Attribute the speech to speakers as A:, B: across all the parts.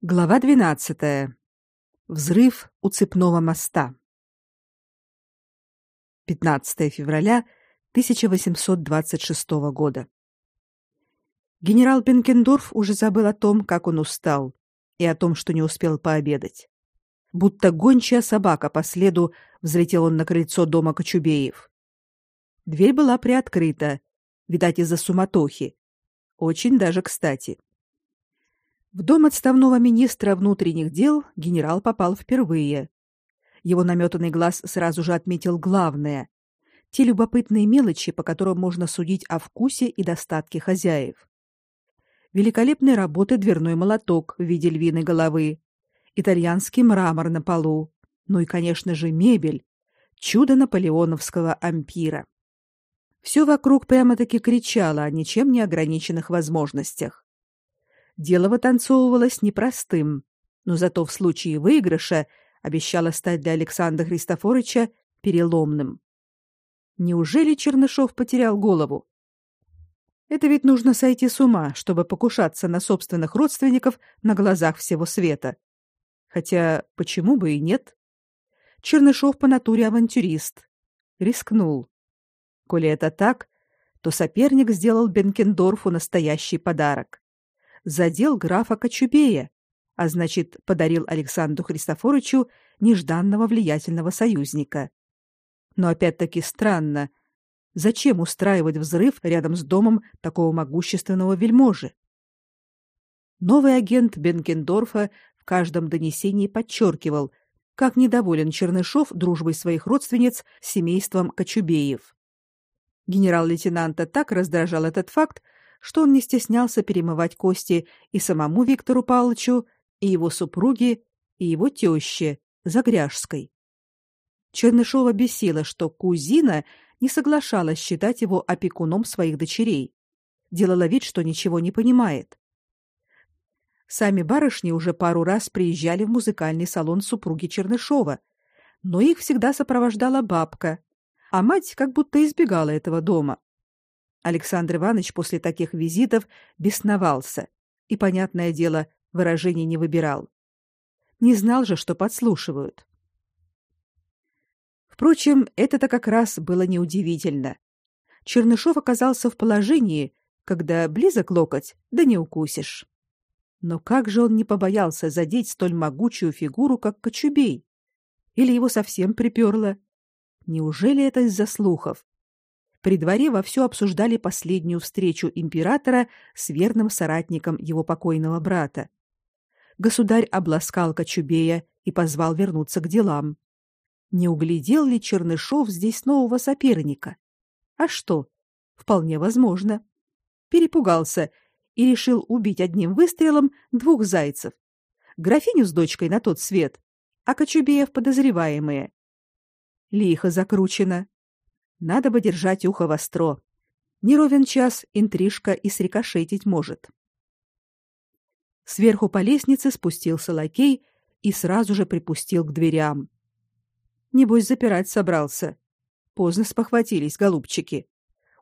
A: Глава 12. Взрыв у цепного моста. 15 февраля 1826 года. Генерал Бенкендорф уже забыл о том, как он устал, и о том, что не успел пообедать. Будто гончая собака по следу взлетел он на крыльцо дома Кочубеев. Дверь была приоткрыта, видать, из-за суматохи. Очень даже кстати. В дом отставного министра внутренних дел генерал попал впервые. Его наметанный глаз сразу же отметил главное те любопытные мелочи, по которым можно судить о вкусе и достатке хозяев. Великолепной работы дверной молоток в виде львиной головы, итальянский мрамор на полу, ну и, конечно же, мебель, чудо наполеоновского ампира. Все вокруг прямо-таки кричало о ничем не ограниченных возможностях. Дело вытанцовывалось непростым, но зато в случае выигрыша обещало стать для Александра Христофоровича переломным. Неужели Чернышов потерял голову? Это ведь нужно сойти с ума, чтобы покушаться на собственных родственников на глазах всего света. Хотя почему бы и нет? Чернышов по натуре авантюрист. Рискнул. Коли это так, то соперник сделал Бенкендорфу настоящий подарок задел графа Кочубея, а значит, подарил Александру Христофоровичу нежданного влиятельного союзника. Но опять-таки странно, зачем устраивать взрыв рядом с домом такого могущественного вельможи? Новый агент Бенкендорфа в каждом донесении подчеркивал, как недоволен Чернышов дружбой своих родственниц с семейством Кочубеев. Генерал-лейтенанта так раздражал этот факт, что он не стеснялся перемывать кости и самому Виктору Павловичу, и его супруге, и его тёще, Загряжской. Чернышова бесило, что кузина не соглашалась считать его опекуном своих дочерей. Делала вид, что ничего не понимает. Сами барышни уже пару раз приезжали в музыкальный салон супруги Чернышова, но их всегда сопровождала бабка, а мать как будто избегала этого дома. Александр Иванович после таких визитов бесновался и, понятное дело, выражений не выбирал. Не знал же, что подслушивают. Впрочем, это-то как раз было неудивительно. Чернышов оказался в положении, когда близок локоть, да не укусишь. Но как же он не побоялся задеть столь могучую фигуру, как Кочубей? Или его совсем приперло? Неужели это из-за слухов? При дворе вовсю обсуждали последнюю встречу императора с верным соратником его покойного брата. Государь обласкал Кочубея и позвал вернуться к делам. Не углядел ли Чернышов здесь нового соперника? А что? Вполне возможно. Перепугался и решил убить одним выстрелом двух зайцев. Графиню с дочкой на тот свет, а Кочубеев подозреваемые. Лихо закручено. Надо бы держать ухо востро. Не ровен час интрижка и срикошетить может. Сверху по лестнице спустился лакей и сразу же припустил к дверям. Небось запирать собрался. Поздно спохватились голубчики.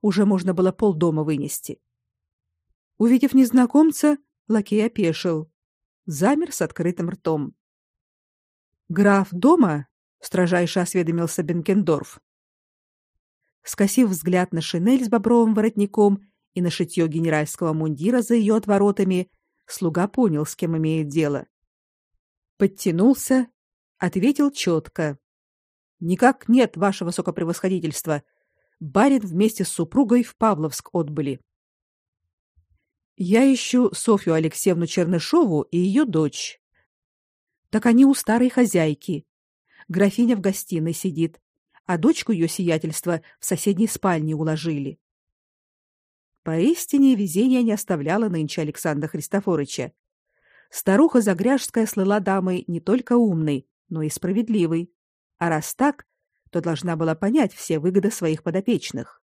A: Уже можно было полдома вынести. Увидев незнакомца, лакей опешил, замер с открытым ртом. Граф дома? строжайше осведомился Бенкендорф скосив взгляд на шинель с бобровым воротником и на шитье генеральского мундира за ее отворотами, слуга понял, с кем имеет дело. Подтянулся, ответил четко. Никак нет, ваше высокопревосходительство. Барин вместе с супругой в Павловск отбыли. Я ищу Софью Алексеевну Чернышову и ее дочь. Так они у старой хозяйки. Графиня в гостиной сидит а дочку ее сиятельства в соседней спальне уложили. Поистине везение не оставляло нынче Александра Христофоровича. Старуха Загряжская слыла дамой не только умной, но и справедливой. А раз так, то должна была понять все выгоды своих подопечных.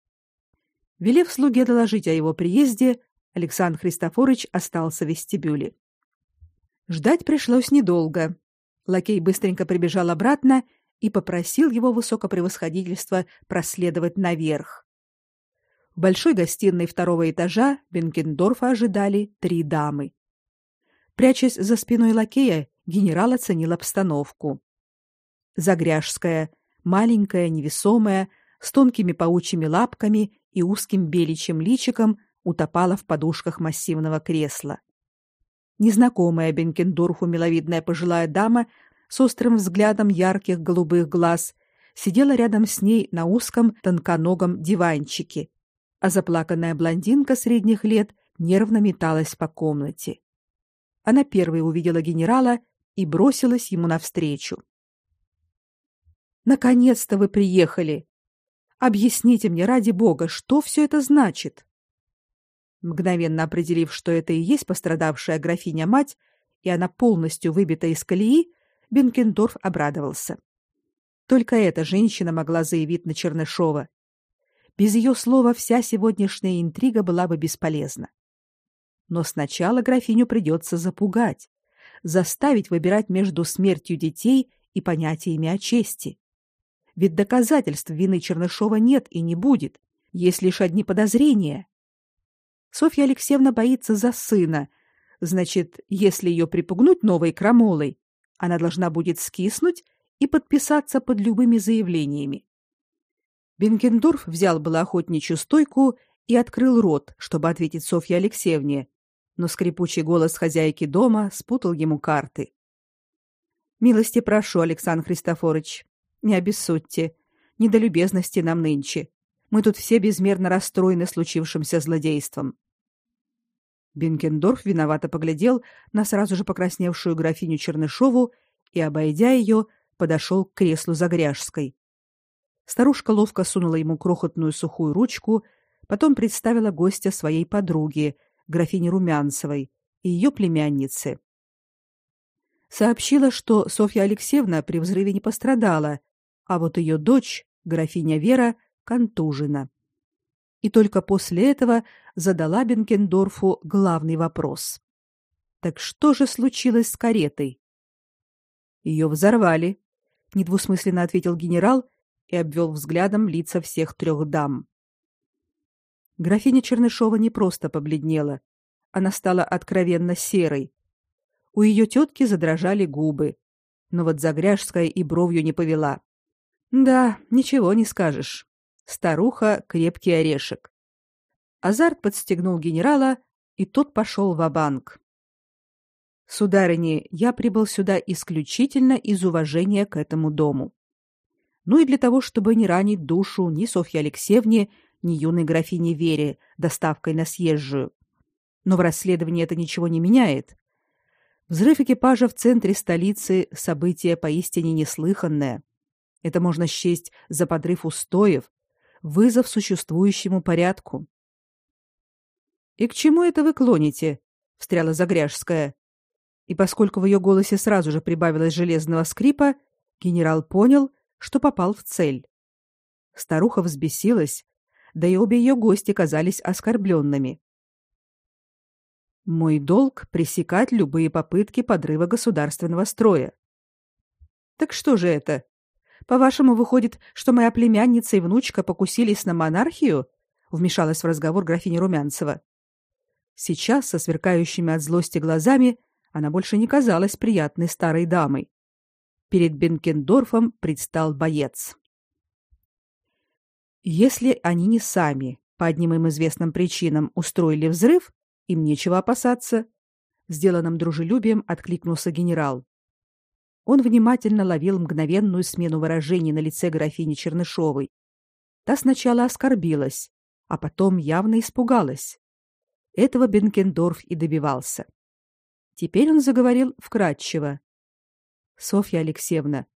A: Велев слуге доложить о его приезде, Александр Христофорович остался в вестибюле. Ждать пришлось недолго. Лакей быстренько прибежал обратно и попросил его высокопревосходительство проследовать наверх. В большой гостиной второго этажа Бенкендорфа ожидали три дамы. Прячась за спиной лакея, генерал оценил обстановку. Загряжская, маленькая, невесомая, с тонкими паучьими лапками и узким беличьим личиком, утопала в подушках массивного кресла. Незнакомая Бенкендорфу миловидная пожилая дама с острым взглядом ярких голубых глаз сидела рядом с ней на узком тонконогом диванчике, а заплаканная блондинка средних лет нервно металась по комнате. Она первой увидела генерала и бросилась ему навстречу. Наконец-то вы приехали. Объясните мне ради бога, что все это значит? Мгновенно определив, что это и есть пострадавшая графиня-мать, и она полностью выбита из колеи, Бенкендорф обрадовался. Только эта женщина могла заявить на Чернышова. Без ее слова вся сегодняшняя интрига была бы бесполезна. Но сначала графиню придется запугать, заставить выбирать между смертью детей и понятиями о чести. Ведь доказательств вины Чернышова нет и не будет, есть лишь одни подозрения. Софья Алексеевна боится за сына. Значит, если ее припугнуть новой крамолой, она должна будет скиснуть и подписаться под любыми заявлениями. Бенкендорф взял было охотничью стойку и открыл рот, чтобы ответить Софье Алексеевне, но скрипучий голос хозяйки дома спутал ему карты. Милости прошу, Александр Христофорович, не обессудьте. Не до любезности нам нынче. Мы тут все безмерно расстроены случившимся злодейством. Бенкендорф виновато поглядел на сразу же покрасневшую графиню Чернышову и, обойдя ее, подошел к креслу Загряжской. Старушка ловко сунула ему крохотную сухую ручку, потом представила гостя своей подруге, графине Румянцевой, и ее племяннице. Сообщила, что Софья Алексеевна при взрыве не пострадала, а вот ее дочь, графиня Вера, контужена. И только после этого задала Бенкендорфу главный вопрос. Так что же случилось с каретой? Ее взорвали, недвусмысленно ответил генерал и обвел взглядом лица всех трех дам. Графиня Чернышова не просто побледнела, она стала откровенно серой. У ее тетки задрожали губы, но вот Загряжская и бровью не повела. Да, ничего не скажешь. Старуха крепкий орешек. Азарт подстегнул генерала, и тот пошел в банк Сударыни, я прибыл сюда исключительно из уважения к этому дому. Ну и для того, чтобы не ранить душу ни Софье Алексеевне, ни юной графине Вере доставкой на съезжую. Но в расследовании это ничего не меняет. Взрыв экипажа в центре столицы – событие поистине неслыханное. Это можно счесть за подрыв устоев, вызов существующему порядку. И к чему это вы клоните? встряла Загряжская. И поскольку в ее голосе сразу же прибавилось железного скрипа, генерал понял, что попал в цель. Старуха взбесилась, да и обе ее гости казались оскорбленными. Мой долг пресекать любые попытки подрыва государственного строя. Так что же это? По-вашему, выходит, что моя племянница и внучка покусились на монархию? Вмешалась в разговор графиня Румянцева. Сейчас, со сверкающими от злости глазами, она больше не казалась приятной старой дамой. Перед Бенкендорфом предстал боец. Если они не сами, по одним им известным причинам, устроили взрыв, им нечего опасаться. Сделанным дружелюбием откликнулся генерал. Он внимательно ловил мгновенную смену выражений на лице графини Чернышовой. Та сначала оскорбилась, а потом явно испугалась. Этого Бенкендорф и добивался. Теперь он заговорил вкратчиво. Софья Алексеевна,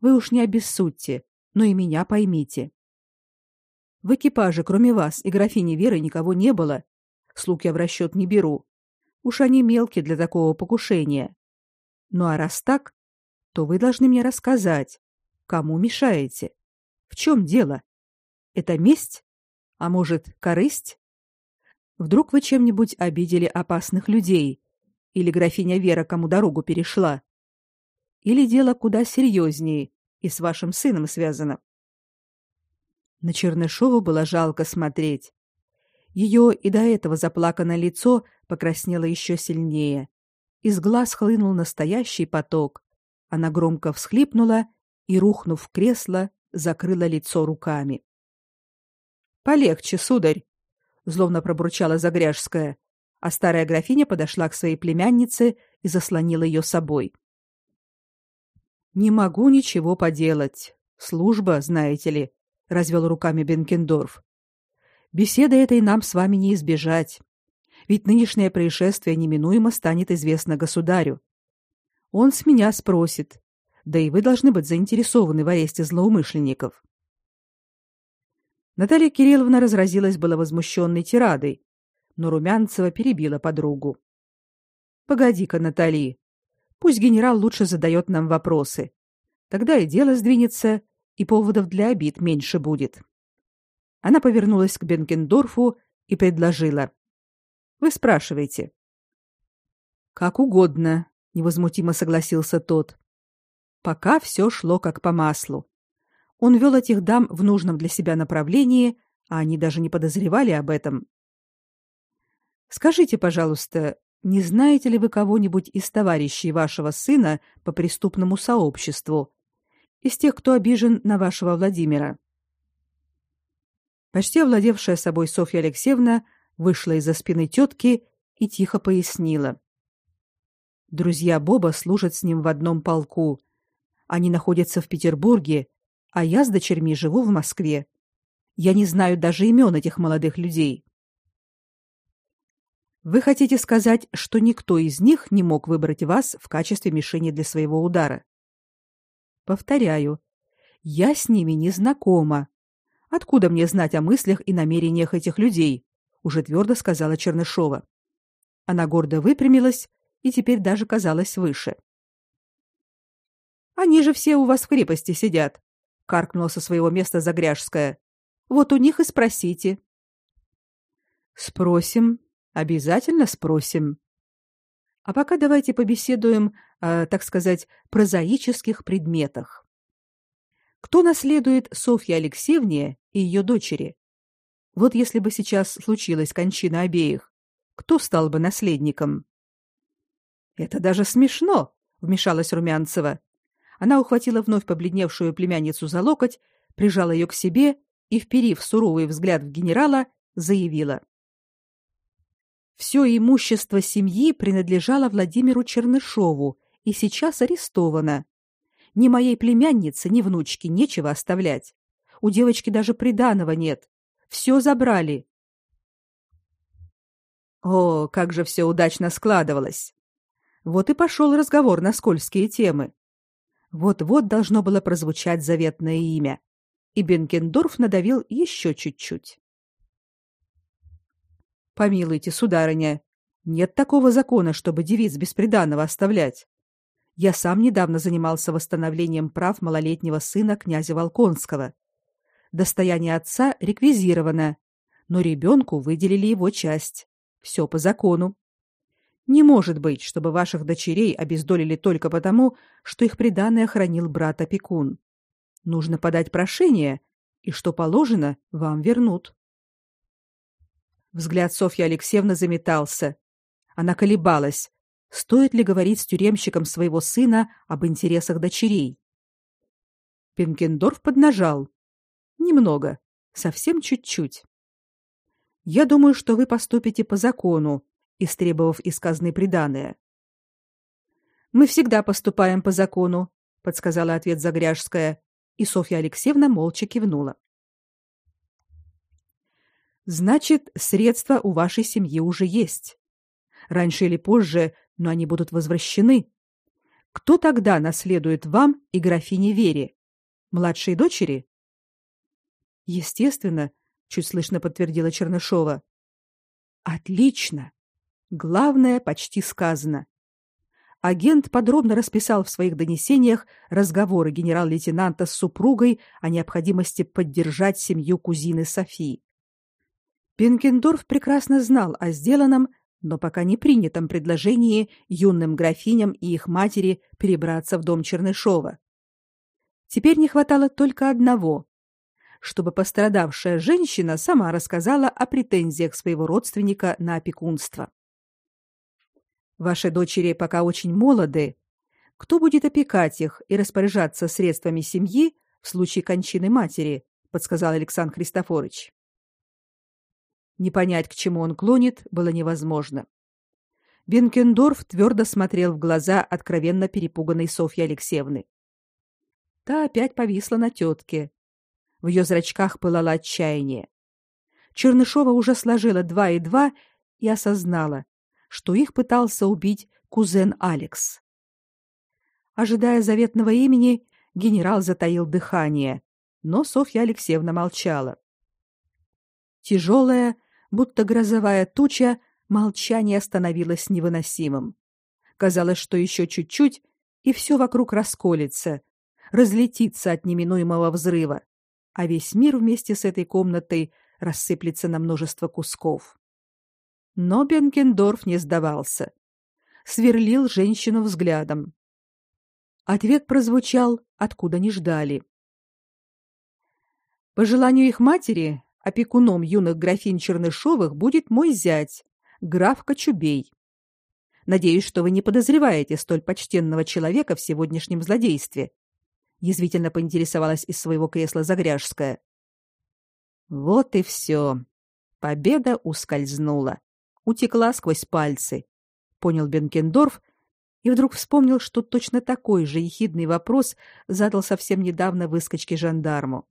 A: вы уж не обессудьте, но и меня поймите. В экипаже, кроме вас и графини Веры, никого не было. Слуг я в расчет не беру. Уж они мелкие для такого покушения. Ну а раз так, то вы должны мне рассказать, кому мешаете. В чем дело? Это месть? А может, корысть? Вдруг вы чем-нибудь обидели опасных людей? Или графиня Вера кому дорогу перешла? Или дело куда серьезнее и с вашим сыном связано? На Чернышову было жалко смотреть. Ее и до этого заплаканное лицо покраснело еще сильнее. из глаз хлынул настоящий поток. Она громко всхлипнула и, рухнув в кресло, закрыла лицо руками. Полегче, сударь, злобно пробурчала Загряжская, а старая графиня подошла к своей племяннице и заслонила ее собой. Не могу ничего поделать. Служба, знаете ли, развел руками Бенкендорф. Беседы этой нам с вами не избежать. Ведь нынешнее происшествие неминуемо станет известно государю. Он с меня спросит. Да и вы должны быть заинтересованы в аресте злоумышленников. Наталья Кирилловна разразилась было возмущенной тирадой, но Румянцева перебила подругу. Погоди-ка, Натали. Пусть генерал лучше задает нам вопросы. Тогда и дело сдвинется, и поводов для обид меньше будет. Она повернулась к Бенкендорфу и предложила: "Вы спрашиваете?" "Как угодно", невозмутимо согласился тот. Пока все шло как по маслу. Он вел этих дам в нужном для себя направлении, а они даже не подозревали об этом. Скажите, пожалуйста, не знаете ли вы кого-нибудь из товарищей вашего сына по преступному сообществу, из тех, кто обижен на вашего Владимира? Почти овладевшая собой Софья Алексеевна вышла из-за спины тетки и тихо пояснила: Друзья Боба служат с ним в одном полку. Они находятся в Петербурге, а я с дочерьми живу в Москве. Я не знаю даже имен этих молодых людей. Вы хотите сказать, что никто из них не мог выбрать вас в качестве мишени для своего удара? Повторяю, я с ними не знакома. Откуда мне знать о мыслях и намерениях этих людей? уже твердо сказала Чернышова. Она гордо выпрямилась и теперь даже казалась выше. Они же все у вас в крепости сидят, каркнула со своего места Загряжская. Вот у них и спросите. Спросим, Обязательно спросим. А пока давайте побеседуем о, так сказать, прозаических предметах. Кто наследует Софье Алексеевне и ее дочери? Вот если бы сейчас случилась кончина обеих, кто стал бы наследником? Это даже смешно, вмешалась Румянцева. Она ухватила вновь побледневшую племянницу за локоть, прижала ее к себе и, вперив суровый взгляд в генерала, заявила: все имущество семьи принадлежало Владимиру Чернышову и сейчас арестовано. Ни моей племяннице, ни внучке нечего оставлять. У девочки даже приданого нет. Все забрали. О, как же все удачно складывалось. Вот и пошел разговор на скользкие темы. Вот-вот должно было прозвучать заветное имя. И Бенкендорф надавил еще чуть-чуть. Помилуйте, сударыня, нет такого закона, чтобы девиц бесприданного оставлять. Я сам недавно занимался восстановлением прав малолетнего сына князя Волконского. Достояние отца реквизировано, но ребенку выделили его часть. Все по закону. Не может быть, чтобы ваших дочерей обездолили только потому, что их приданое хранил брат-опекун. Нужно подать прошение, и что положено, вам вернут. Взгляд Софьи Алексеевны заметался. Она колебалась, стоит ли говорить с тюремщиком своего сына об интересах дочерей. Пенкендорф поднажал. Немного, совсем чуть-чуть. Я думаю, что вы поступите по закону, истребовав из казны приданое. Мы всегда поступаем по закону, подсказала ответ Загряжская, и Софья Алексеевна молча кивнула. Значит, средства у вашей семьи уже есть. Раньше или позже, но они будут возвращены. Кто тогда наследует вам и графине Вере? Младшей дочери? Естественно, чуть слышно подтвердила Чернышова. Отлично. Главное почти сказано. Агент подробно расписал в своих донесениях разговоры генерал-лейтенанта с супругой о необходимости поддержать семью кузины Софии. Пинкендорф прекрасно знал о сделанном, но пока не принятом предложении юным графиням и их матери перебраться в дом Чернышова. Теперь не хватало только одного чтобы пострадавшая женщина сама рассказала о претензиях своего родственника на опекунство. Ваши дочери пока очень молоды. Кто будет опекать их и распоряжаться средствами семьи в случае кончины матери? подсказал Александр Христофорович. Не понять, к чему он клонит, было невозможно. Бенкендорф твердо смотрел в глаза откровенно перепуганной Софьи Алексеевны. Та опять повисла на тетке. В ее зрачках пылало отчаяние. Чернышова уже сложила два и два и осознала, что их пытался убить кузен Алекс. Ожидая заветного имени, генерал затаил дыхание, но Софья Алексеевна молчала. Тяжелая, будто грозовая туча, молчание становилось невыносимым. Казалось, что еще чуть-чуть, и все вокруг расколется, разлетится от неминуемого взрыва, а весь мир вместе с этой комнатой рассыплется на множество кусков. Но Бенкендорф не сдавался. Сверлил женщину взглядом. Ответ прозвучал, откуда не ждали. По желанию их матери, опекуном юных графинь Чернышовых будет мой зять, граф Кочубей. Надеюсь, что вы не подозреваете столь почтенного человека в сегодняшнем злодействе. Язвительно поинтересовалась из своего кресла Загряжская. Вот и все. Победа ускользнула, утекла сквозь пальцы. Понял Бенкендорф и вдруг вспомнил, что точно такой же ехидный вопрос задал совсем недавно выскочке жандарму.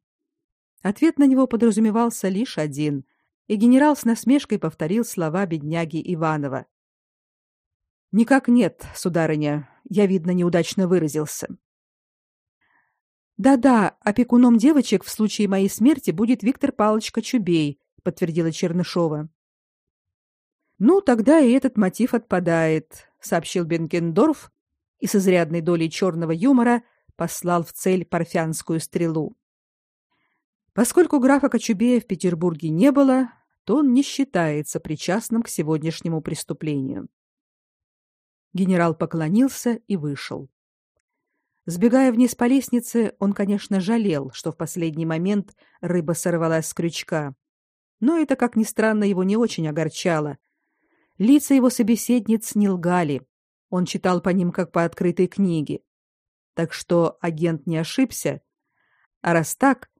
A: Ответ на него подразумевался лишь один, и генерал с насмешкой повторил слова бедняги Иванова. Никак нет, сударыня, я видно неудачно выразился. Да-да, опекуном девочек в случае моей смерти будет Виктор Павлович Кочубей, подтвердила Чернышова. Ну, тогда и этот мотив отпадает, сообщил Бенкендорф и с изрядной долей черного юмора послал в цель парфянскую стрелу. Поскольку графа Кочубея в Петербурге не было, то он не считается причастным к сегодняшнему преступлению. Генерал поклонился и вышел. Сбегая вниз по лестнице, он, конечно, жалел, что в последний момент рыба сорвалась с крючка. Но это, как ни странно, его не очень огорчало. Лица его собеседниц не лгали. Он читал по ним как по открытой книге. Так что агент не ошибся. А раз так,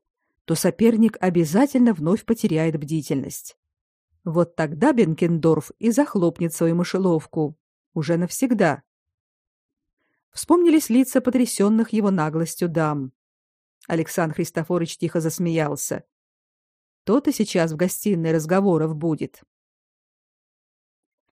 A: то соперник обязательно вновь потеряет бдительность. Вот тогда Бенкендорф и захлопнет свою мышеловку уже навсегда. Вспомнились лица потрясенных его наглостью дам. Александр Христофорович тихо засмеялся. То-то сейчас в гостиной разговоров будет.